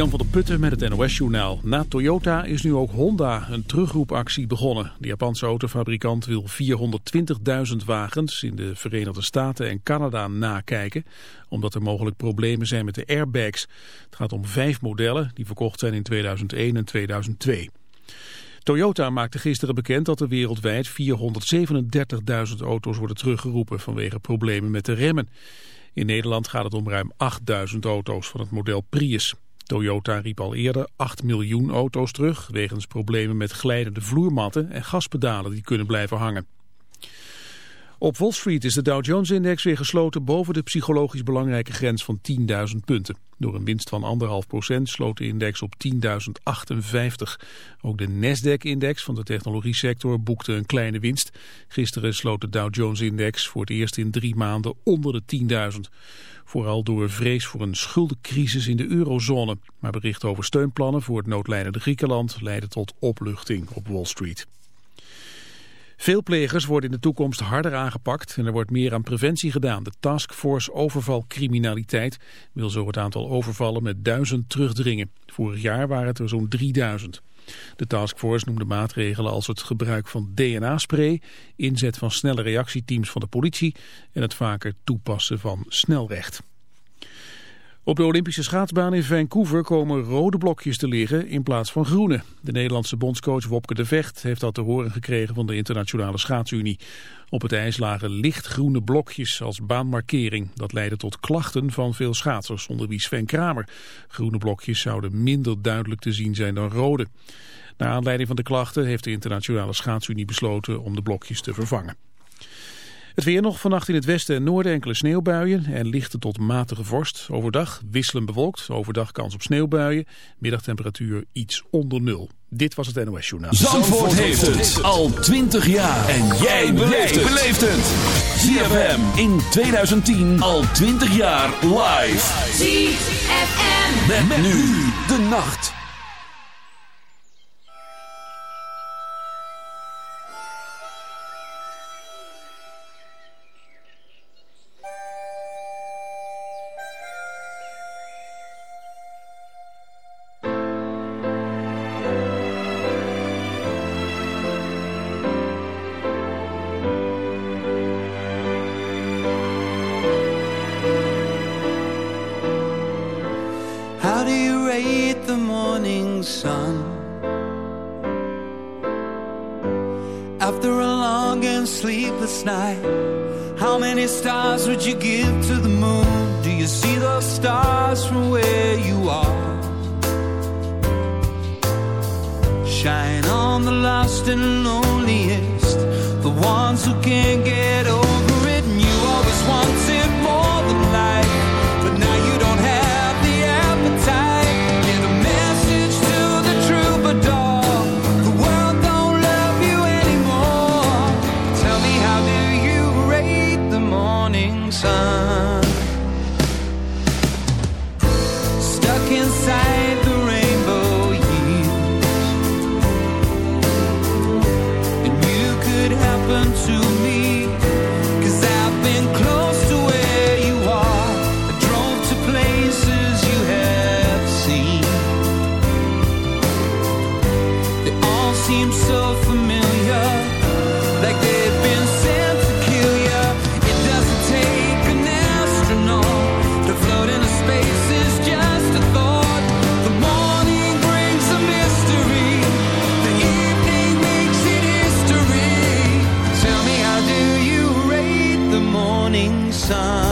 Jan van der Putten met het NOS-journaal. Na Toyota is nu ook Honda een terugroepactie begonnen. De Japanse autofabrikant wil 420.000 wagens in de Verenigde Staten en Canada nakijken, omdat er mogelijk problemen zijn met de airbags. Het gaat om vijf modellen die verkocht zijn in 2001 en 2002. Toyota maakte gisteren bekend dat er wereldwijd 437.000 auto's worden teruggeroepen vanwege problemen met de remmen. In Nederland gaat het om ruim 8.000 auto's van het model Prius. Toyota riep al eerder 8 miljoen auto's terug wegens problemen met glijdende vloermatten en gaspedalen die kunnen blijven hangen. Op Wall Street is de Dow Jones-index weer gesloten boven de psychologisch belangrijke grens van 10.000 punten. Door een winst van 1,5% sloot de index op 10.058. Ook de Nasdaq-index van de technologiesector boekte een kleine winst. Gisteren sloot de Dow Jones-index voor het eerst in drie maanden onder de 10.000. Vooral door vrees voor een schuldencrisis in de eurozone. Maar berichten over steunplannen voor het noodlijdende Griekenland leidden tot opluchting op Wall Street. Veel plegers worden in de toekomst harder aangepakt en er wordt meer aan preventie gedaan. De Taskforce Overvalcriminaliteit wil zo het aantal overvallen met duizend terugdringen. Vorig jaar waren het er zo'n 3000. De taskforce noemde maatregelen als het gebruik van DNA-spray, inzet van snelle reactieteams van de politie en het vaker toepassen van snelrecht. Op de Olympische schaatsbaan in Vancouver komen rode blokjes te liggen in plaats van groene. De Nederlandse bondscoach Wopke de Vecht heeft dat te horen gekregen van de Internationale Schaatsunie. Op het ijs lagen lichtgroene blokjes als baanmarkering. Dat leidde tot klachten van veel schaatsers, onder wie Sven Kramer. Groene blokjes zouden minder duidelijk te zien zijn dan rode. Naar aanleiding van de klachten heeft de Internationale Schaatsunie besloten om de blokjes te vervangen. Het weer nog vannacht in het westen en noorden enkele sneeuwbuien en lichte tot matige vorst. Overdag wisselen bewolkt, overdag kans op sneeuwbuien. Middagtemperatuur iets onder nul. Dit was het NOS Journaal. Zandvoort heeft het al 20 jaar. En jij beleeft het. ZFM in 2010 al 20 jaar live. ZFM. Met, nu de nacht. sun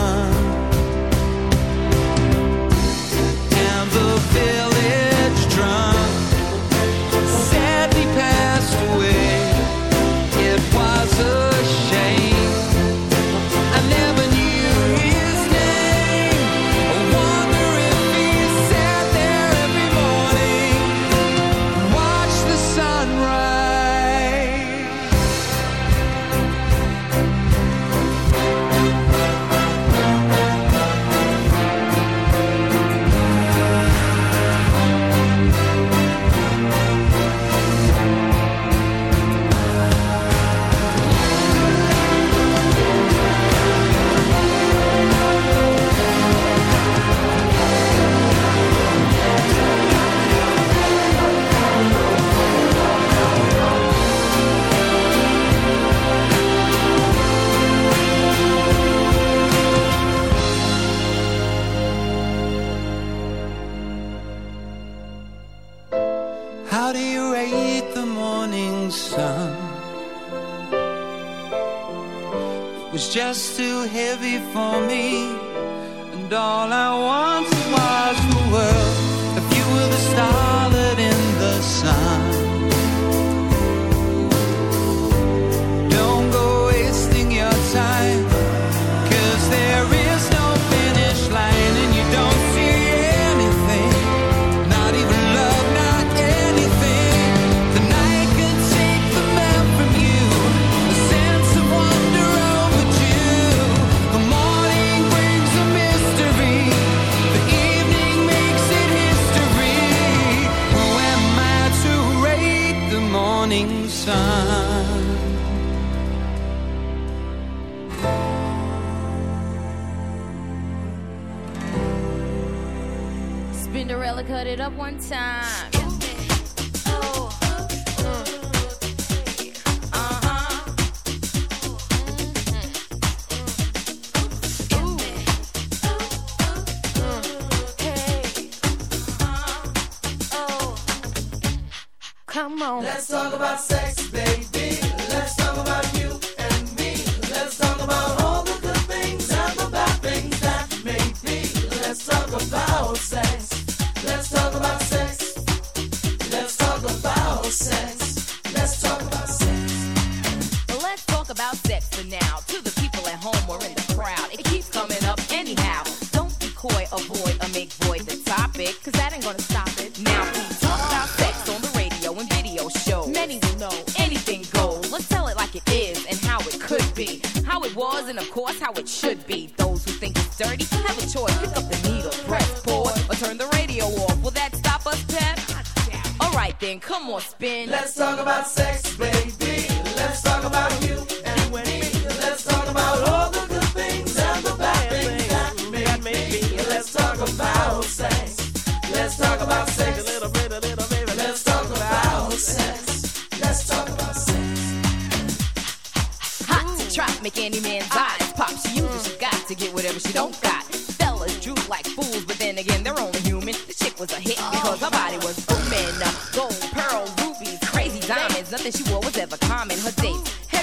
cut it up one time.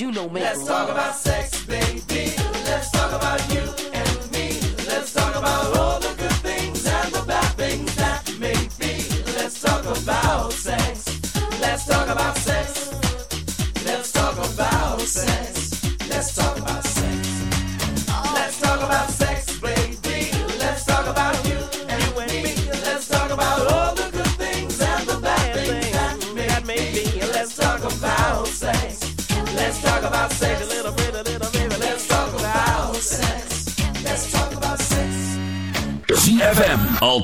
you know, man. Let's talk about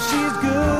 She's good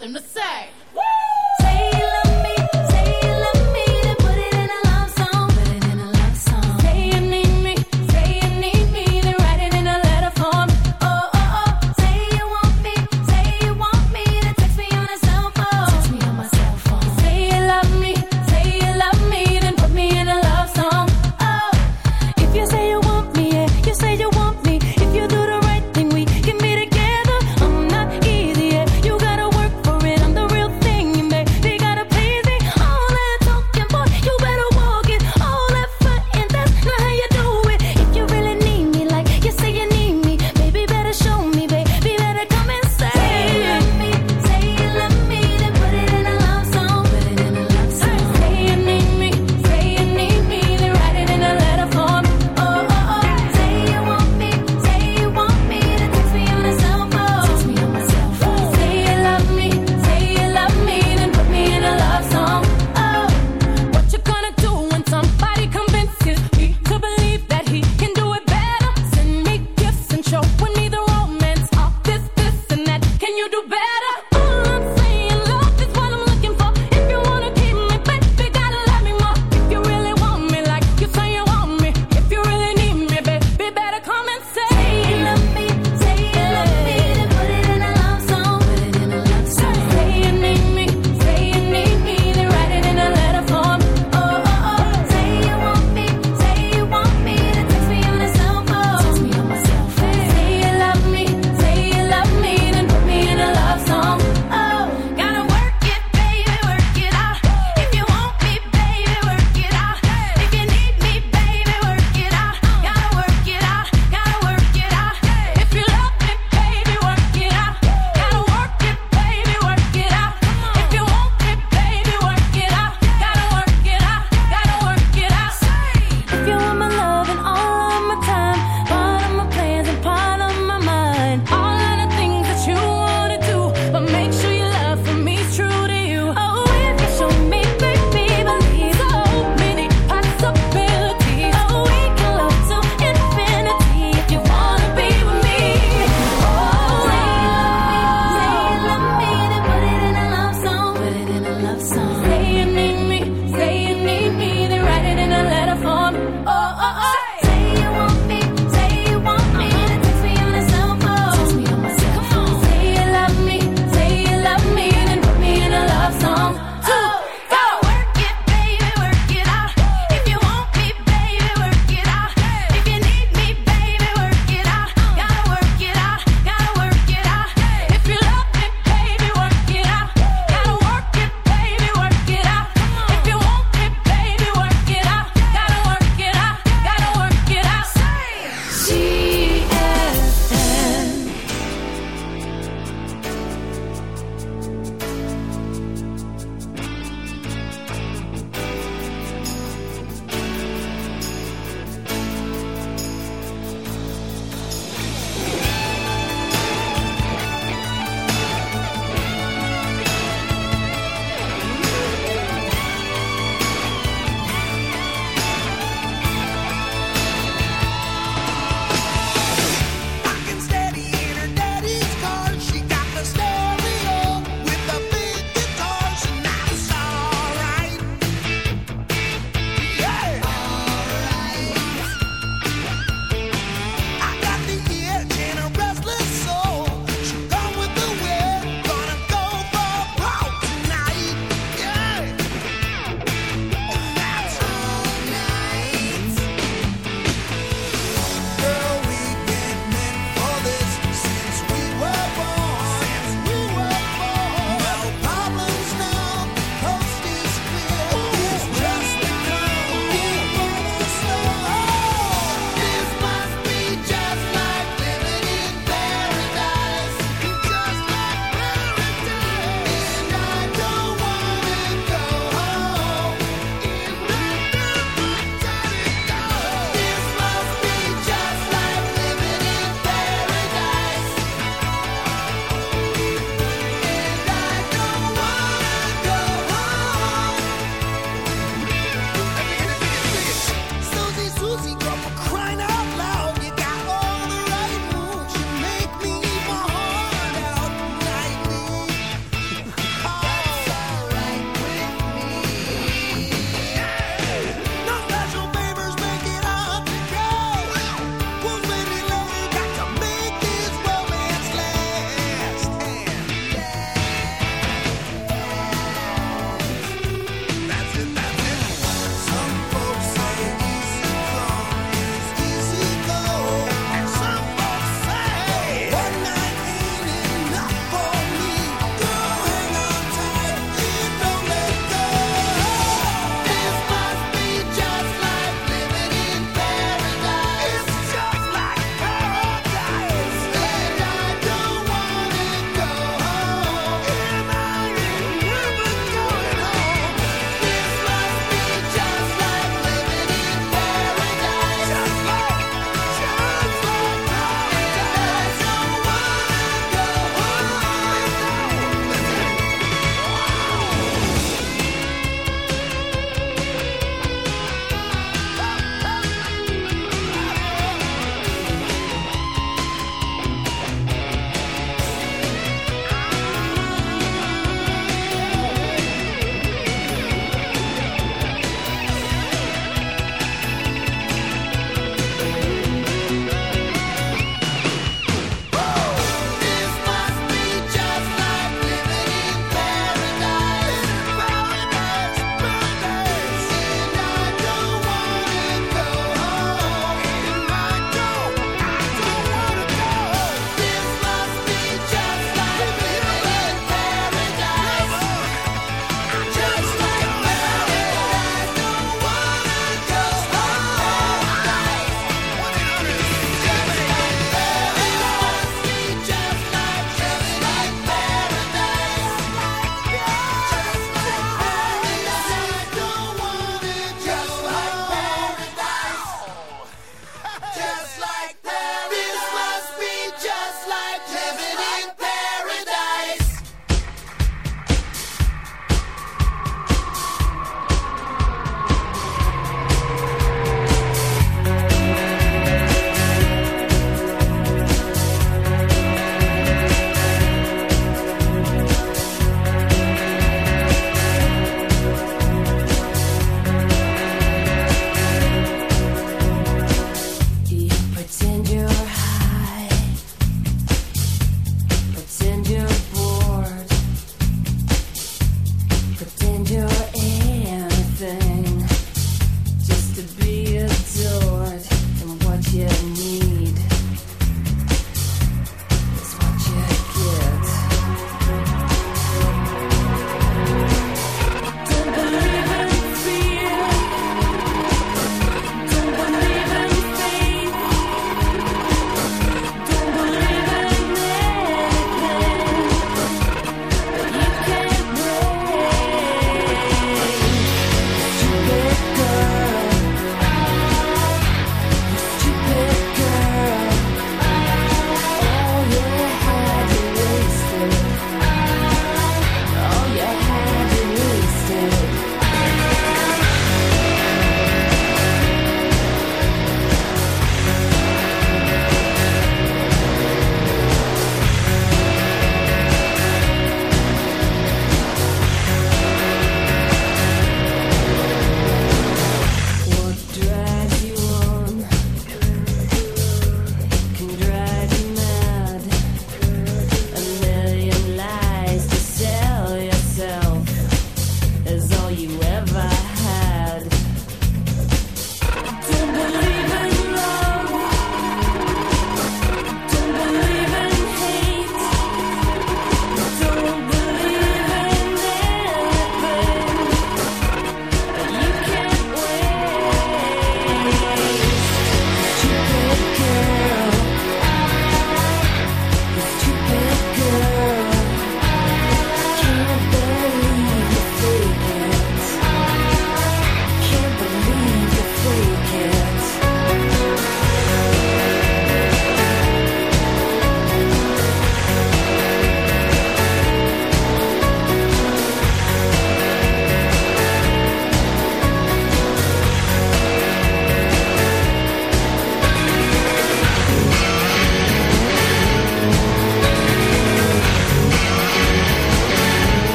nothing to say.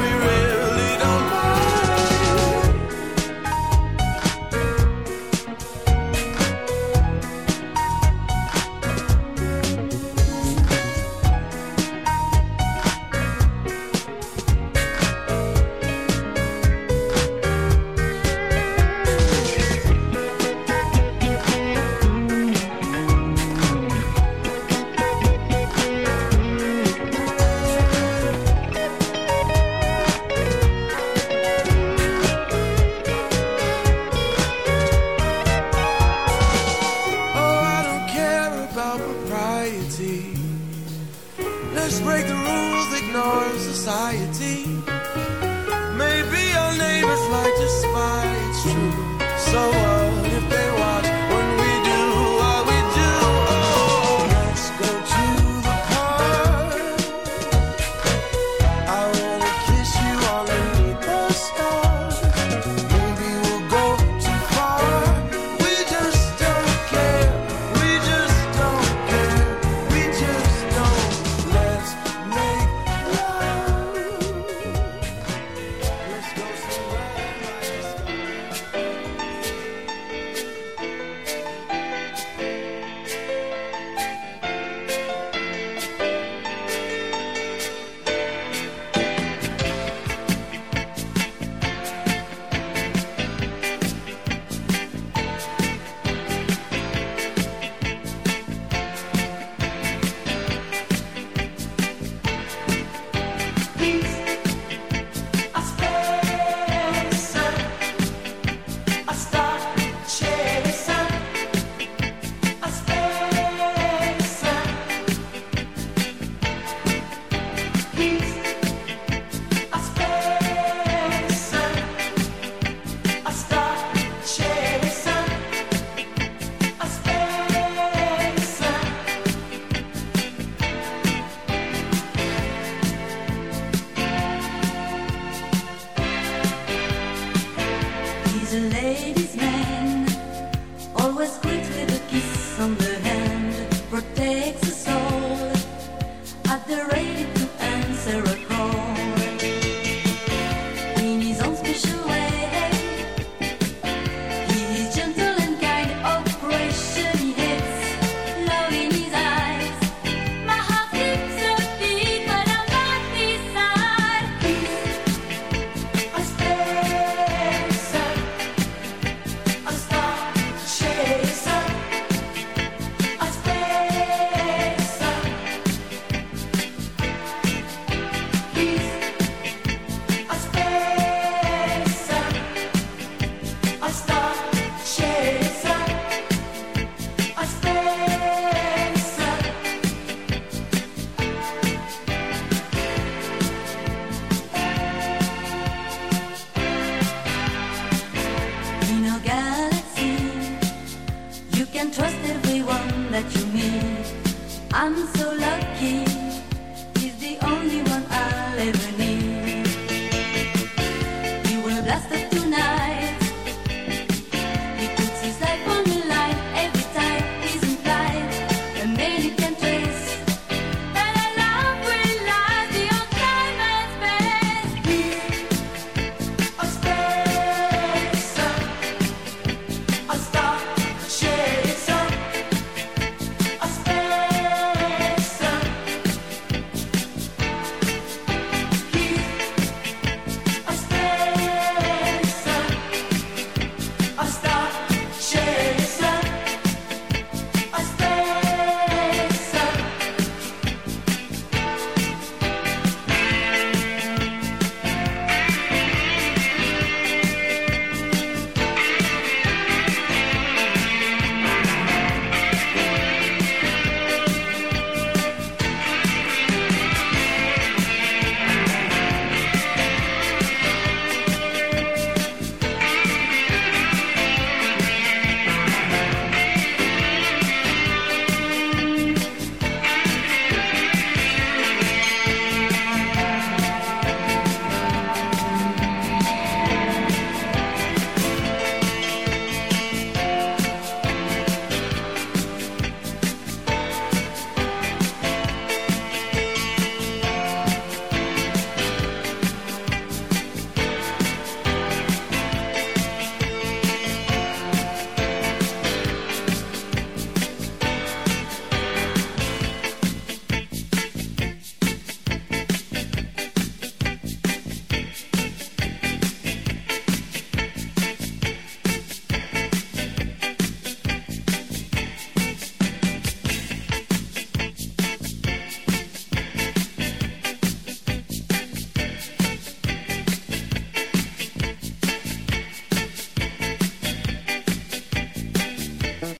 we really don't